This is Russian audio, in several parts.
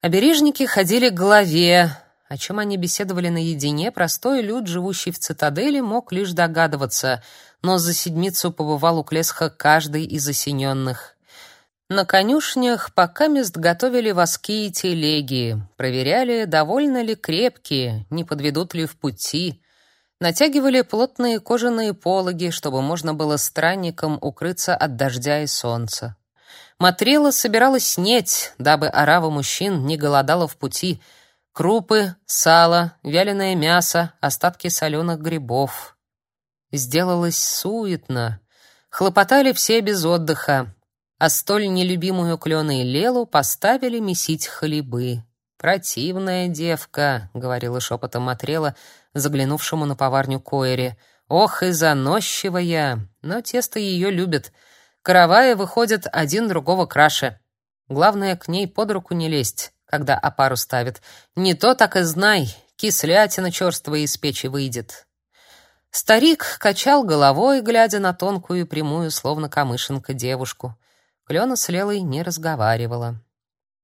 Обережники ходили к голове. О чем они беседовали наедине, простой люд, живущий в цитадели, мог лишь догадываться, но за седмицу побывал у Клесха каждый из осененных. На конюшнях пока мест готовили воски и телеги, проверяли, довольно ли крепкие, не подведут ли в пути. Натягивали плотные кожаные пологи, чтобы можно было странникам укрыться от дождя и солнца. Матрела собиралась снеть, дабы орава мужчин не голодала в пути. Крупы, сало, вяленое мясо, остатки соленых грибов. Сделалось суетно. Хлопотали все без отдыха а столь нелюбимую Клену и Лелу поставили месить хлебы. «Противная девка», — говорила шепотом Матрела, заглянувшему на поварню Коэри. «Ох и заносчивая! Но тесто ее любит. Караваи выходят один другого краше. Главное, к ней под руку не лезть, когда опару ставит. Не то так и знай, кислятина черствая из печи выйдет». Старик качал головой, глядя на тонкую и прямую, словно камышинка, девушку. Клена с Лелой не разговаривала.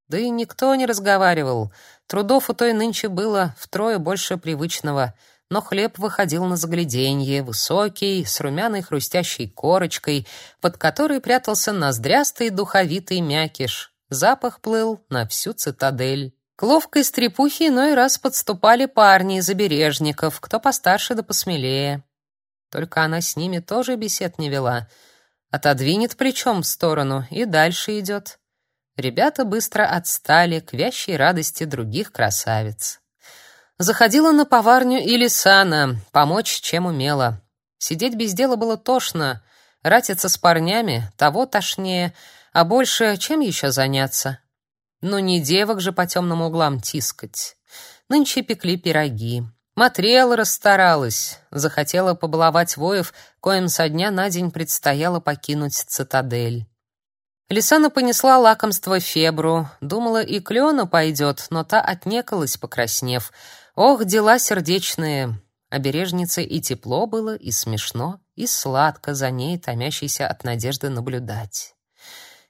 Да и никто не разговаривал. Трудов у той нынче было втрое больше привычного, но хлеб выходил на загляденье, высокий, с румяной хрустящей корочкой, под которой прятался ноздрястый духовитый мякиш. Запах плыл на всю цитадель. К ловкой стрепухе иной раз подступали парни из обережников, кто постарше да посмелее. Только она с ними тоже бесед не вела — отодвинет плечом в сторону и дальше идет. Ребята быстро отстали к вящей радости других красавиц. Заходила на поварню и Лисана, помочь чем умела. Сидеть без дела было тошно, ратиться с парнями того тошнее, а больше чем еще заняться? Ну не девок же по темным углам тискать. Нынче пекли пироги. Матрела расстаралась, захотела побаловать воев, коим со дня на день предстояло покинуть цитадель. Лисана понесла лакомство Фебру, думала и Клена пойдет, но та отнекалась, покраснев. Ох, дела сердечные! Обережнице и тепло было, и смешно, и сладко за ней, томящейся от надежды наблюдать.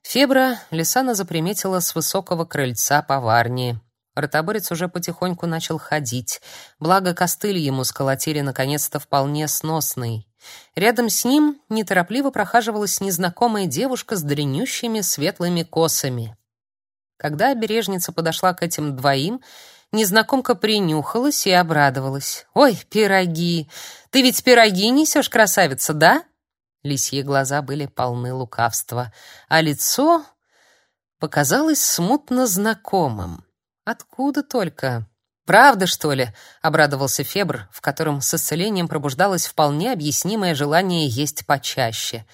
Фебра Лисана заприметила с высокого крыльца поварни. Ротоборец уже потихоньку начал ходить, благо костыль ему сколотили наконец-то вполне сносный. Рядом с ним неторопливо прохаживалась незнакомая девушка с длиннющими светлыми косами. Когда обережница подошла к этим двоим, незнакомка принюхалась и обрадовалась. «Ой, пироги! Ты ведь пироги несешь, красавица, да?» Лисьи глаза были полны лукавства, а лицо показалось смутно знакомым. Откуда только? Правда, что ли? обрадовался Фебр, в котором с исцелением пробуждалось вполне объяснимое желание есть почаще.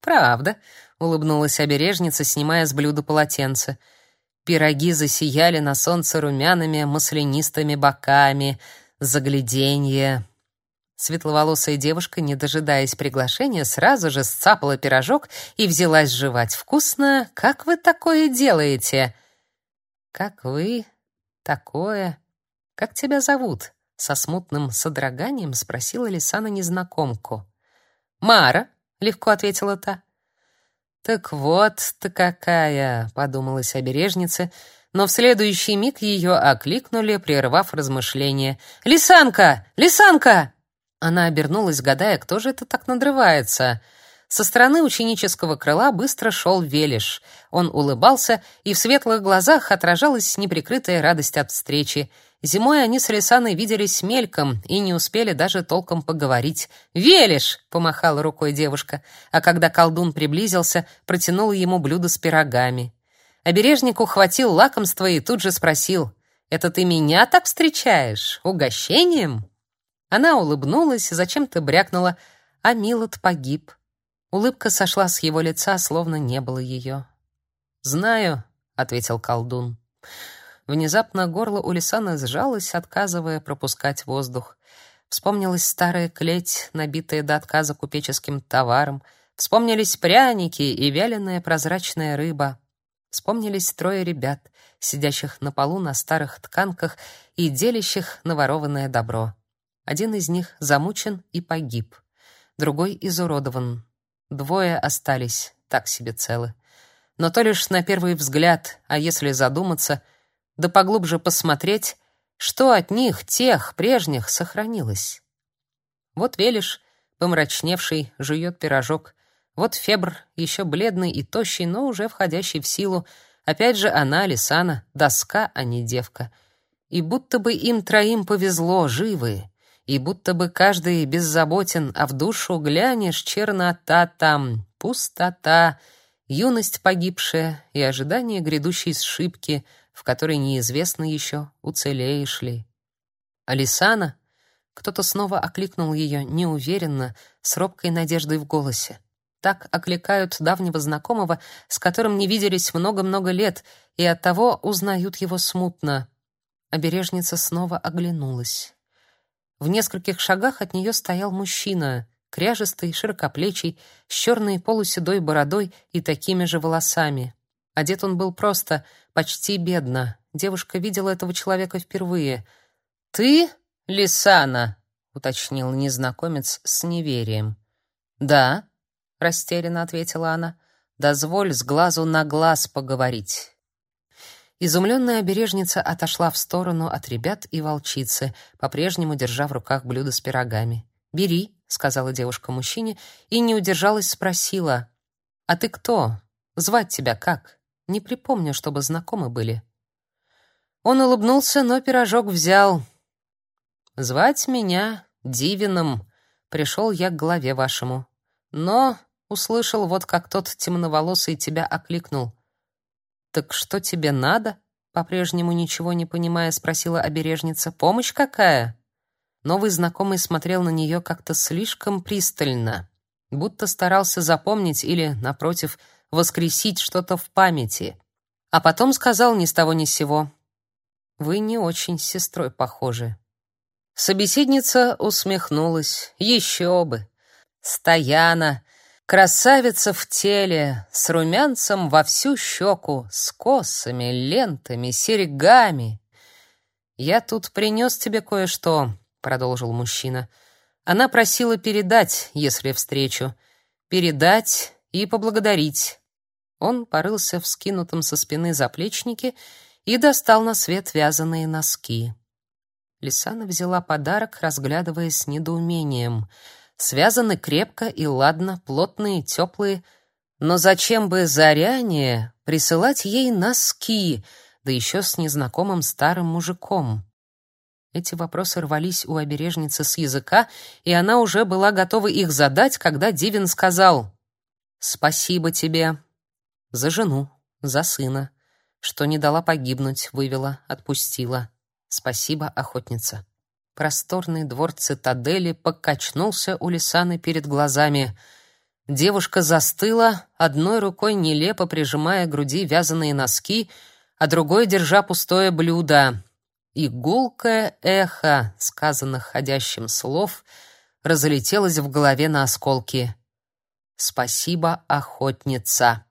Правда, улыбнулась обережница, снимая с блюда полотенце. Пироги засияли на солнце румяными маслянистыми боками. Загляденье. Светловолосая девушка, не дожидаясь приглашения, сразу же сцапала пирожок и взялась жевать. «Вкусно! Как вы такое делаете?» Как вы такое? Как тебя зовут? со смутным содроганием спросила Лисана незнакомку. Мара, легко ответила та. Так вот ты какая, подумалась обережница, но в следующий миг ее окликнули, прервав размышления. Лисанка, Лисанка! Она обернулась, гадая, кто же это так надрывается. Со стороны ученического крыла быстро шел Велиш. Он улыбался, и в светлых глазах отражалась неприкрытая радость от встречи. Зимой они с Лисаной виделись мельком и не успели даже толком поговорить. «Велиш!» — помахала рукой девушка, а когда колдун приблизился, протянула ему блюдо с пирогами. Обережник ухватил лакомство и тут же спросил, «Это ты меня так встречаешь? Угощением?» Она улыбнулась, зачем-то брякнула, а Милот погиб. Улыбка сошла с его лица, словно не было ее. «Знаю», — ответил колдун. Внезапно горло у Лисаны сжалось, отказывая пропускать воздух. Вспомнилась старая клеть, набитая до отказа купеческим товаром. Вспомнились пряники и вяленая прозрачная рыба. Вспомнились трое ребят, сидящих на полу на старых тканках и делящих наворованное добро. Один из них замучен и погиб. Другой изуродован, Двое остались так себе целы. Но то лишь на первый взгляд, а если задуматься, да поглубже посмотреть, что от них, тех, прежних, сохранилось. Вот Велиш, помрачневший, жует пирожок. Вот Фебр, еще бледный и тощий, но уже входящий в силу. Опять же она, Лисана, доска, а не девка. И будто бы им троим повезло, живые. И будто бы каждый беззаботен, а в душу глянешь, чернота там, пустота, юность погибшая и ожидание грядущей сшибки, в которой неизвестно еще, уцелеешь ли. Алисана, кто-то снова окликнул ее неуверенно, с робкой надеждой в голосе. Так окликают давнего знакомого, с которым не виделись много-много лет, и оттого узнают его смутно. Обережница снова оглянулась. В нескольких шагах от нее стоял мужчина, кряжестый, широкоплечий, с черной полуседой бородой и такими же волосами. Одет он был просто, почти бедно. Девушка видела этого человека впервые. «Ты Лисана?» — уточнил незнакомец с неверием. «Да», — растерянно ответила она. «Дозволь с глазу на глаз поговорить». Изумленная обережница отошла в сторону от ребят и волчицы, по-прежнему держа в руках блюдо с пирогами. «Бери», — сказала девушка мужчине, и не удержалась, спросила. «А ты кто? Звать тебя как? Не припомню, чтобы знакомы были». Он улыбнулся, но пирожок взял. «Звать меня Дивином. Пришел я к главе вашему. Но услышал, вот как тот темноволосый тебя окликнул. «Так что тебе надо?» По-прежнему ничего не понимая, спросила обережница. «Помощь какая?» Новый знакомый смотрел на нее как-то слишком пристально, будто старался запомнить или, напротив, воскресить что-то в памяти. А потом сказал ни с того ни с сего. «Вы не очень с сестрой похожи». Собеседница усмехнулась. «Еще бы! Стояна, Красавица в теле, с румянцем во всю щеку, с косами, лентами, серьгами. «Я тут принес тебе кое-что», — продолжил мужчина. «Она просила передать, если встречу. Передать и поблагодарить». Он порылся в скинутом со спины заплечнике и достал на свет вязаные носки. Лисана взяла подарок, разглядывая с недоумением — связаны крепко и ладно, плотные, теплые. Но зачем бы заранее присылать ей носки, да еще с незнакомым старым мужиком? Эти вопросы рвались у обережницы с языка, и она уже была готова их задать, когда Дивин сказал «Спасибо тебе за жену, за сына, что не дала погибнуть, вывела, отпустила. Спасибо, охотница». Просторный двор цитадели покачнулся у Лисаны перед глазами. Девушка застыла, одной рукой нелепо прижимая к груди вязаные носки, а другой держа пустое блюдо. И гулкое эхо сказанных ходящим слов разлетелось в голове на осколки. «Спасибо, охотница!»